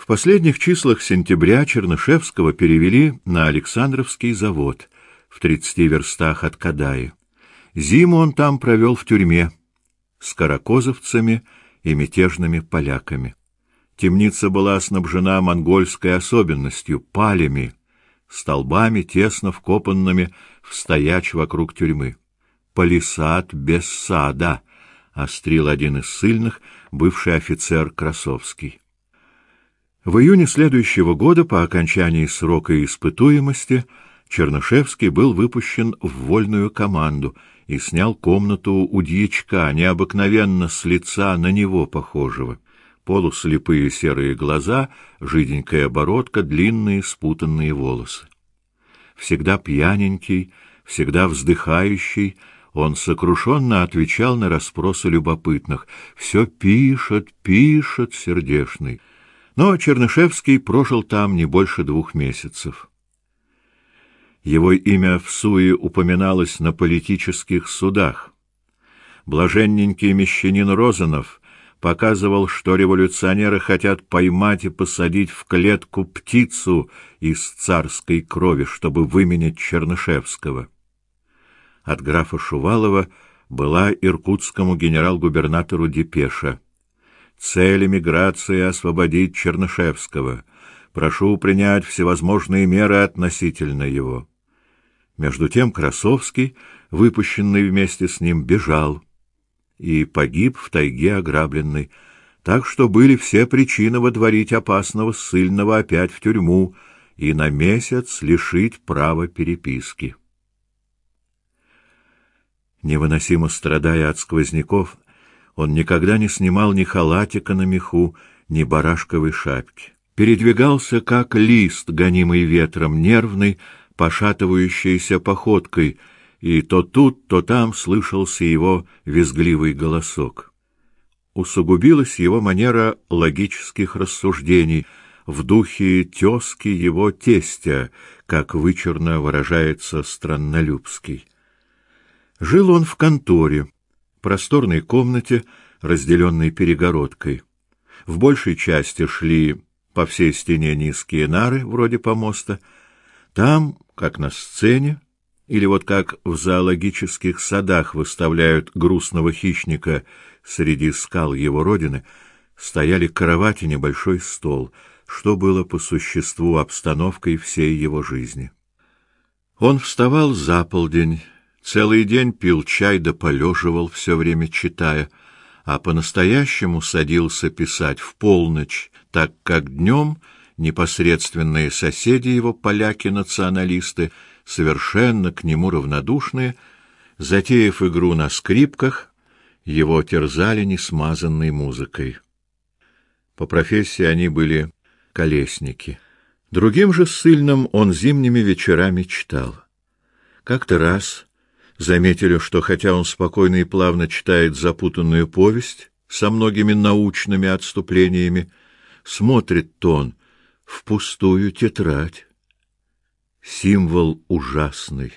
В последних числах сентября Чернышевского перевели на Александровский завод в 30 верстах от Кадаи. Зиму он там провел в тюрьме с каракозовцами и мятежными поляками. Темница была снабжена монгольской особенностью — палями, столбами, тесно вкопанными в стояч вокруг тюрьмы. «Палисад без сада», — острил один из сильных, бывший офицер Красовский. В июне следующего года, по окончании срока испытуемости, Чернышевский был выпущен в вольную команду и снял комнату у дьячка, необыкновенно с лица на него похожего. Полуслепые серые глаза, жиденькая бородка, длинные спутанные волосы. Всегда пьяненький, всегда вздыхающий, он сокрушенно отвечал на расспросы любопытных. «Все пишет, пишет, сердешный». Но Чернышевский прожил там не больше двух месяцев. Его имя в Суе упоминалось на политических судах. Блаженненький мещанин Розанов показывал, что революционеры хотят поймать и посадить в клетку птицу из царской крови, чтобы выменять Чернышевского. От графа Шувалова была иркутскому генерал-губернатору депеша. Цель эмиграции — освободить Чернышевского. Прошу принять всевозможные меры относительно его. Между тем Красовский, выпущенный вместе с ним, бежал и погиб в тайге ограбленный, так что были все причины водворить опасного ссыльного опять в тюрьму и на месяц лишить права переписки. Невыносимо страдая от сквозняков, он никогда не снимал ни халатика на меху, ни барашковой шапки. Передвигался, как лист, гонимый ветром, нервный, пошатывающейся походкой, и то тут, то там слышался его визгливый голосок. Усугубилась его манера логических рассуждений в духе тезки его тестя, как вычурно выражается Страннолюбский. Жил он в конторе, просторной комнате, разделенной перегородкой. В большей части шли по всей стене низкие нары, вроде помоста. Там, как на сцене, или вот как в зоологических садах выставляют грустного хищника среди скал его родины, стояли кровать и небольшой стол, что было по существу обстановкой всей его жизни. Он вставал за полдень, Целый день пил чай да полеживал, все время читая, а по-настоящему садился писать в полночь, так как днем непосредственные соседи его, поляки-националисты, совершенно к нему равнодушные, затеяв игру на скрипках, его терзали несмазанной музыкой. По профессии они были колесники. Другим же ссыльным он зимними вечерами читал. Как-то раз заметили, что хотя он спокойно и плавно читает запутанную повесть со многими научными отступлениями, смотрит он в пустую тетрадь. Символ ужасный.